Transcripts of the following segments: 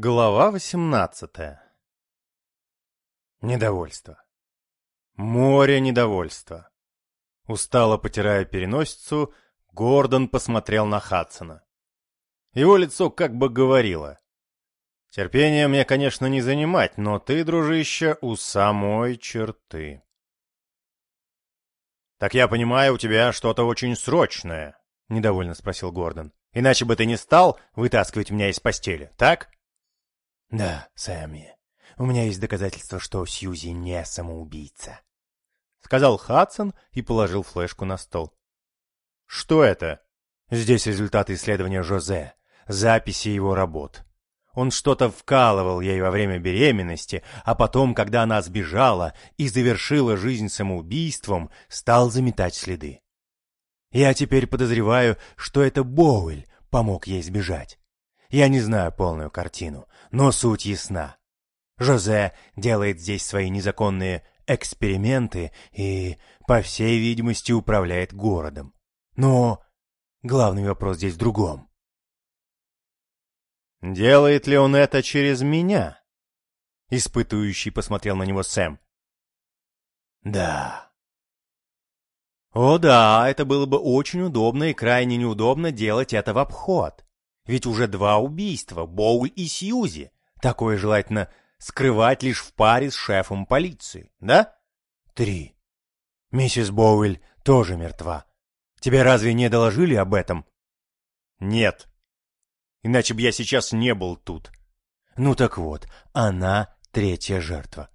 Глава восемнадцатая Недовольство. Море недовольства. Устало потирая переносицу, Гордон посмотрел на Хадсона. Его лицо как бы говорило. «Терпение мне, конечно, не занимать, но ты, дружище, у самой черты». «Так я понимаю, у тебя что-то очень срочное», — недовольно спросил Гордон. «Иначе бы ты не стал вытаскивать меня из постели, так?» «Да, Сэмми, у меня есть доказательства, что Сьюзи не самоубийца», — сказал Хадсон и положил флешку на стол. «Что это?» «Здесь результаты исследования Жозе, записи его работ. Он что-то вкалывал ей во время беременности, а потом, когда она сбежала и завершила жизнь самоубийством, стал заметать следы. Я теперь подозреваю, что это Боуэль помог ей сбежать. Я не знаю полную картину, но суть ясна. Жозе делает здесь свои незаконные эксперименты и, по всей видимости, управляет городом. Но главный вопрос здесь в другом. «Делает ли он это через меня?» Испытующий посмотрел на него Сэм. «Да». «О да, это было бы очень удобно и крайне неудобно делать это в обход. Ведь уже два убийства, Боуль и Сьюзи. Такое желательно скрывать лишь в паре с шефом полиции, да? Три. Миссис Боуэль тоже мертва. Тебе разве не доложили об этом? Нет. Иначе бы я сейчас не был тут. Ну так вот, она третья жертва.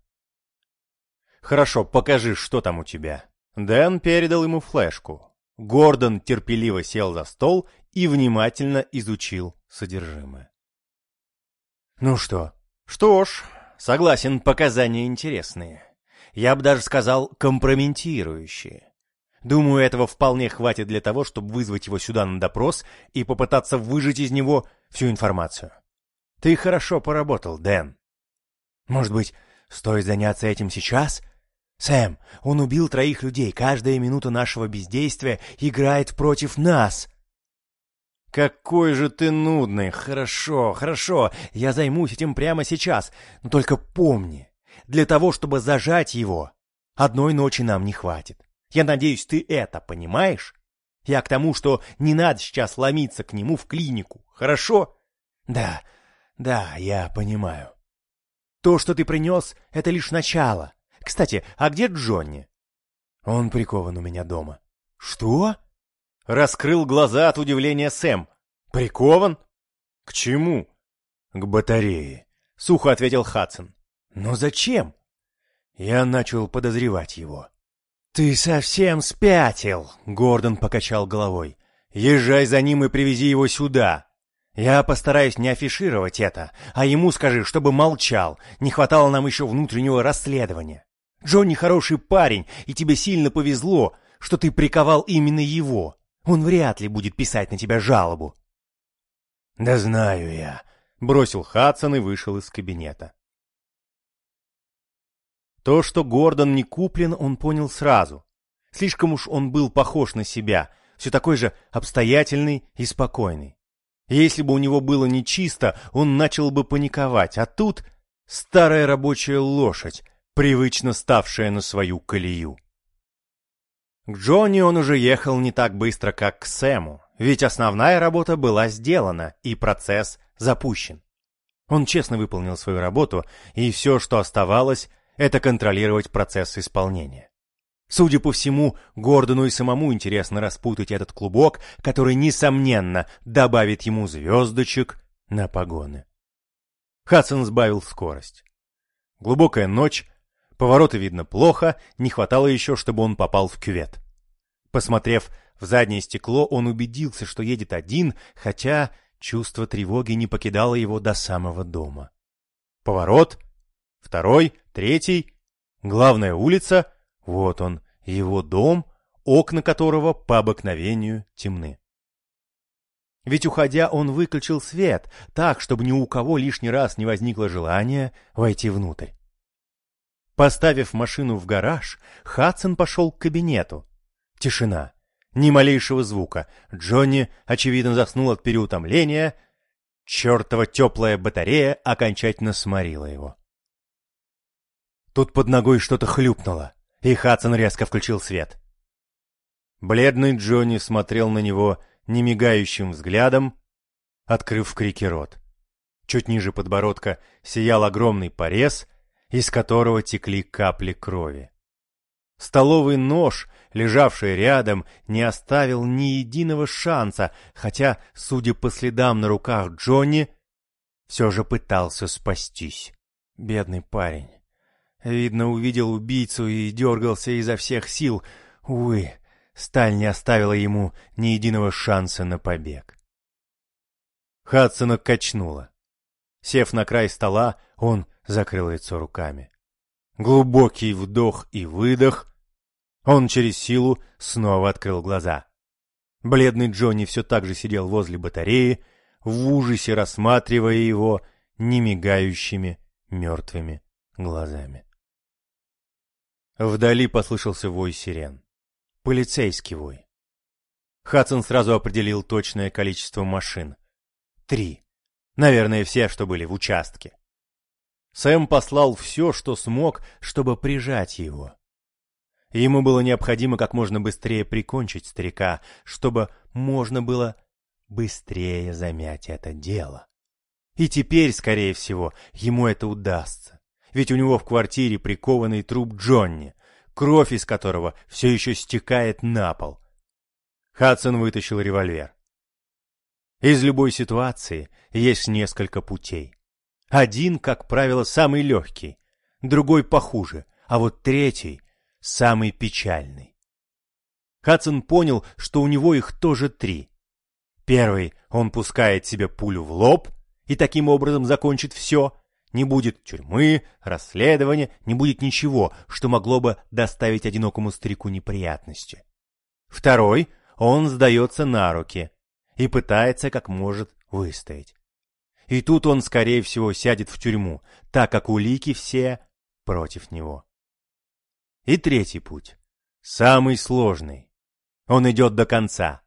Хорошо, покажи, что там у тебя. Дэн передал ему флешку. Гордон терпеливо сел за стол и внимательно изучил содержимое. «Ну что?» «Что ж, согласен, показания интересные. Я бы даже сказал, компрометирующие. Думаю, этого вполне хватит для того, чтобы вызвать его сюда на допрос и попытаться выжать из него всю информацию. Ты хорошо поработал, Дэн». «Может быть, стоит заняться этим сейчас?» «Сэм, он убил троих людей. Каждая минута нашего бездействия играет против нас». «Какой же ты нудный! Хорошо, хорошо, я займусь этим прямо сейчас. Но только помни, для того, чтобы зажать его, одной ночи нам не хватит. Я надеюсь, ты это понимаешь? Я к тому, что не надо сейчас ломиться к нему в клинику, хорошо?» «Да, да, я понимаю». «То, что ты принес, это лишь начало. Кстати, а где Джонни?» «Он прикован у меня дома». «Что?» Раскрыл глаза от удивления Сэм. «Прикован? К чему?» «К батарее», — сухо ответил Хадсон. «Но зачем?» Я начал подозревать его. «Ты совсем спятил!» — Гордон покачал головой. «Езжай за ним и привези его сюда. Я постараюсь не афишировать это, а ему скажи, чтобы молчал. Не хватало нам еще внутреннего расследования. Джонни хороший парень, и тебе сильно повезло, что ты приковал именно его. Он вряд ли будет писать на тебя жалобу. Да знаю я, бросил Хадсон и вышел из кабинета. То, что Гордон не куплен, он понял сразу. Слишком уж он был похож на себя, все такой же обстоятельный и спокойный. Если бы у него было нечисто, он начал бы паниковать, а тут старая рабочая лошадь, привычно ставшая на свою колею. К Джонни он уже ехал не так быстро, как к Сэму, ведь основная работа была сделана и процесс запущен. Он честно выполнил свою работу, и все, что оставалось, это контролировать процесс исполнения. Судя по всему, Гордону и самому интересно распутать этот клубок, который, несомненно, добавит ему звездочек на погоны. Хадсон сбавил скорость. Глубокая ночь, Повороты видно плохо, не хватало еще, чтобы он попал в кювет. Посмотрев в заднее стекло, он убедился, что едет один, хотя чувство тревоги не покидало его до самого дома. Поворот, второй, третий, главная улица, вот он, его дом, окна которого по обыкновению темны. Ведь уходя, он выключил свет так, чтобы ни у кого лишний раз не возникло желания войти внутрь. Поставив машину в гараж, Хадсон пошел к кабинету. Тишина. Ни малейшего звука. Джонни, очевидно, заснул от переутомления. Чертова теплая батарея окончательно сморила его. Тут под ногой что-то хлюпнуло, и Хадсон резко включил свет. Бледный Джонни смотрел на него немигающим взглядом, открыв в рот. Чуть ниже подбородка сиял огромный порез, из которого текли капли крови. Столовый нож, лежавший рядом, не оставил ни единого шанса, хотя, судя по следам на руках Джонни, все же пытался спастись. Бедный парень. Видно, увидел убийцу и дергался изо всех сил. Увы, сталь не оставила ему ни единого шанса на побег. Хадсона качнуло. Сев на край стола, он закрыл лицо руками. Глубокий вдох и выдох. Он через силу снова открыл глаза. Бледный Джонни все так же сидел возле батареи, в ужасе рассматривая его немигающими мертвыми глазами. Вдали послышался вой сирен. Полицейский вой. Хадсон сразу определил точное количество машин. Три. Наверное, все, что были в участке. Сэм послал все, что смог, чтобы прижать его. Ему было необходимо как можно быстрее прикончить старика, чтобы можно было быстрее замять это дело. И теперь, скорее всего, ему это удастся. Ведь у него в квартире прикованный труп Джонни, кровь из которого все еще стекает на пол. Хадсон вытащил револьвер. Из любой ситуации есть несколько путей. Один, как правило, самый легкий, другой похуже, а вот третий — самый печальный. Хадсон понял, что у него их тоже три. Первый — он пускает себе пулю в лоб и таким образом закончит все. Не будет тюрьмы, расследования, не будет ничего, что могло бы доставить одинокому старику неприятности. Второй — он сдается на руки, и пытается как может выстоять. И тут он, скорее всего, сядет в тюрьму, так как улики все против него. И третий путь, самый сложный. Он идет до конца.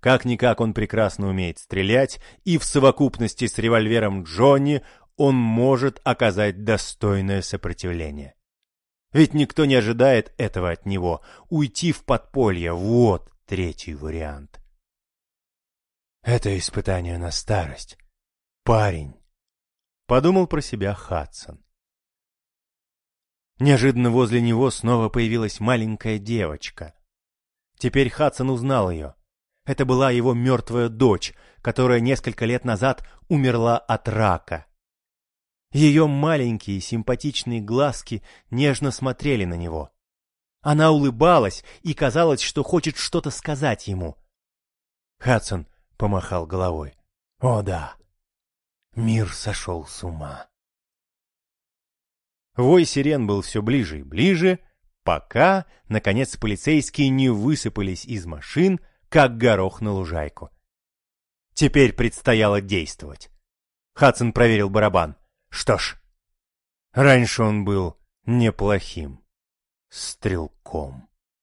Как-никак он прекрасно умеет стрелять, и в совокупности с револьвером Джонни он может оказать достойное сопротивление. Ведь никто не ожидает этого от него. Уйти в подполье — вот третий вариант. Это испытание на старость. Парень. Подумал про себя Хадсон. Неожиданно возле него снова появилась маленькая девочка. Теперь Хадсон узнал ее. Это была его мертвая дочь, которая несколько лет назад умерла от рака. Ее маленькие симпатичные глазки нежно смотрели на него. Она улыбалась и казалось, что хочет что-то сказать ему. Хадсон помахал головой. О да, мир сошел с ума. Вой сирен был все ближе и ближе, пока, наконец, полицейские не высыпались из машин, как горох на лужайку. Теперь предстояло действовать. Хадсон проверил барабан. Что ж, раньше он был неплохим стрелком.